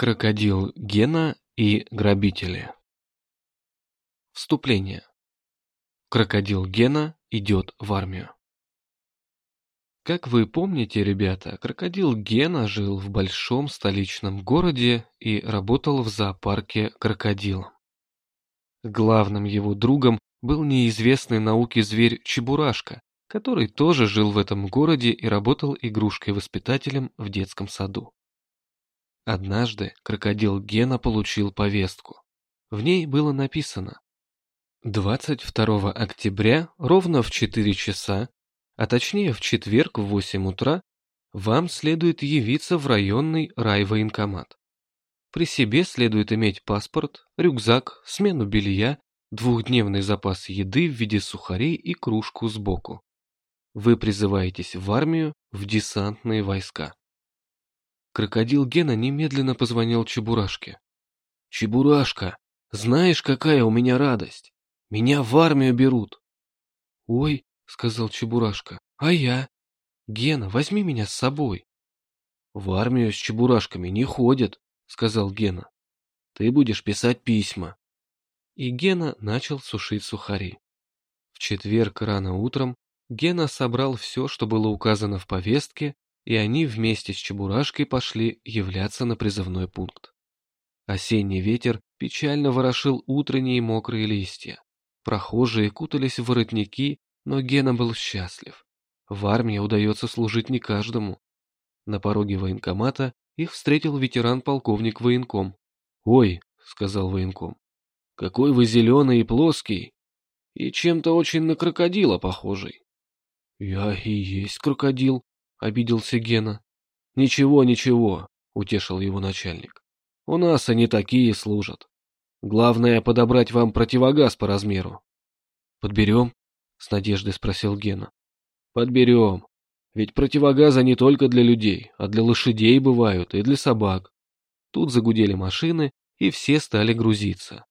Крокодил Гена и грабители. Вступление. Крокодил Гена идет в армию. Как вы помните, ребята, крокодил Гена жил в большом столичном городе и работал в зоопарке крокодилом. Главным его другом был неизвестный науке зверь Чебурашка, который тоже жил в этом городе и работал игрушкой-воспитателем в детском саду. Однажды крокодил Гена получил повестку. В ней было написано 22 октября ровно в 4 часа, а точнее в четверг в 8 утра, вам следует явиться в районный райвоенкомат. При себе следует иметь паспорт, рюкзак, смену белья, двухдневный запас еды в виде сухарей и кружку сбоку. Вы призываетесь в армию, в десантные войска. Крокодил Гена немедленно позвонил Чебурашке. «Чебурашка, знаешь, какая у меня радость? Меня в армию берут!» «Ой», — сказал Чебурашка, — «а я? Гена, возьми меня с собой». «В армию с чебурашками не ходят», — сказал Гена. «Ты будешь писать письма». И Гена начал сушить сухари. В четверг рано утром Гена собрал все, что было указано в повестке, и они вместе с Чебурашкой пошли являться на призывной пункт. Осенний ветер печально ворошил утренние мокрые листья. Прохожие кутались в воротники, но Гена был счастлив. В армии удается служить не каждому. На пороге военкомата их встретил ветеран-полковник военком. «Ой», — сказал военком, — «какой вы зеленый и плоский, и чем-то очень на крокодила похожий». «Я и есть крокодил», — обиделся Гена. «Ничего, ничего», — утешил его начальник. «У нас они такие служат. Главное — подобрать вам противогаз по размеру». «Подберем?» — с надеждой спросил Гена. «Подберем. Ведь противогазы не только для людей, а для лошадей бывают и для собак». Тут загудели машины, и все стали грузиться.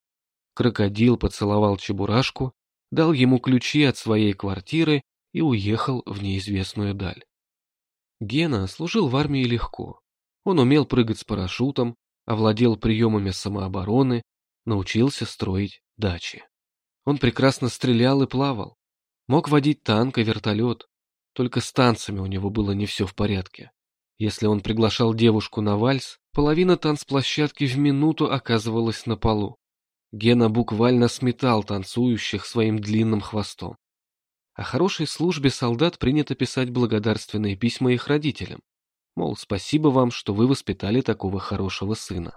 Крокодил поцеловал Чебурашку, дал ему ключи от своей квартиры и уехал в неизвестную даль. Гена служил в армии легко. Он умел прыгать с парашютом, овладел приемами самообороны, научился строить дачи. Он прекрасно стрелял и плавал. Мог водить танк и вертолет. Только с танцами у него было не все в порядке. Если он приглашал девушку на вальс, половина танцплощадки в минуту оказывалась на полу. Гена буквально сметал танцующих своим длинным хвостом. О хорошей службе солдат принято писать благодарственные письма их родителям. Мол, спасибо вам, что вы воспитали такого хорошего сына.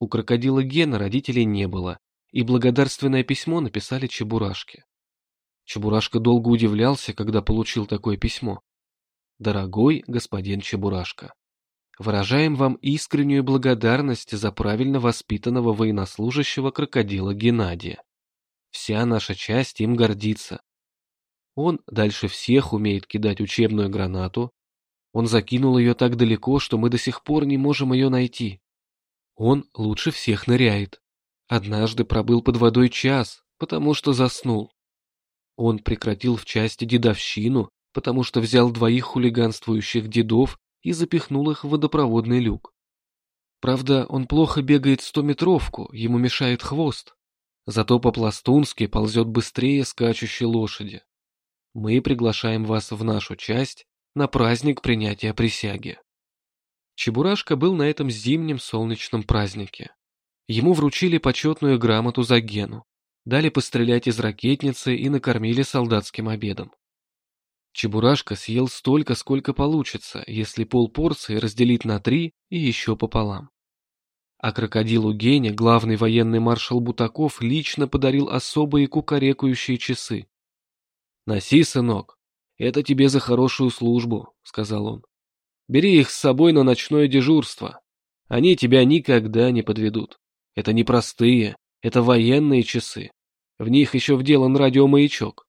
У крокодила Гена родителей не было, и благодарственное письмо написали Чебурашке. Чебурашка долго удивлялся, когда получил такое письмо. «Дорогой господин Чебурашка, выражаем вам искреннюю благодарность за правильно воспитанного военнослужащего крокодила Геннадия. Вся наша часть им гордится. Он дальше всех умеет кидать учебную гранату. Он закинул ее так далеко, что мы до сих пор не можем ее найти. Он лучше всех ныряет. Однажды пробыл под водой час, потому что заснул. Он прекратил в части дедовщину, потому что взял двоих хулиганствующих дедов и запихнул их в водопроводный люк. Правда, он плохо бегает стометровку, ему мешает хвост. Зато по-пластунски ползет быстрее скачущей лошади мы приглашаем вас в нашу часть на праздник принятия присяги. Чебурашка был на этом зимнем солнечном празднике. Ему вручили почетную грамоту за Гену, дали пострелять из ракетницы и накормили солдатским обедом. Чебурашка съел столько, сколько получится, если полпорции разделить на три и еще пополам. А крокодилу Гене главный военный маршал Бутаков лично подарил особые кукарекающие часы, «Носи, сынок, это тебе за хорошую службу», — сказал он. «Бери их с собой на ночное дежурство. Они тебя никогда не подведут. Это не простые, это военные часы. В них еще вделан радиомаячок».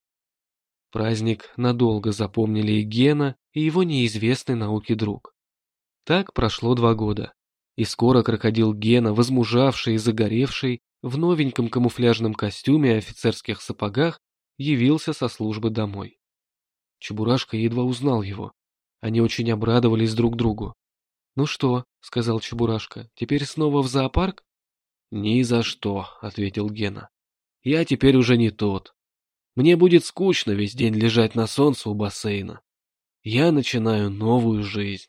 Праздник надолго запомнили и Гена, и его неизвестный науке друг. Так прошло два года, и скоро крокодил Гена, возмужавший и загоревший, в новеньком камуфляжном костюме и офицерских сапогах, явился со службы домой. Чебурашка едва узнал его. Они очень обрадовались друг другу. «Ну что?» — сказал Чебурашка. «Теперь снова в зоопарк?» «Ни за что», — ответил Гена. «Я теперь уже не тот. Мне будет скучно весь день лежать на солнце у бассейна. Я начинаю новую жизнь».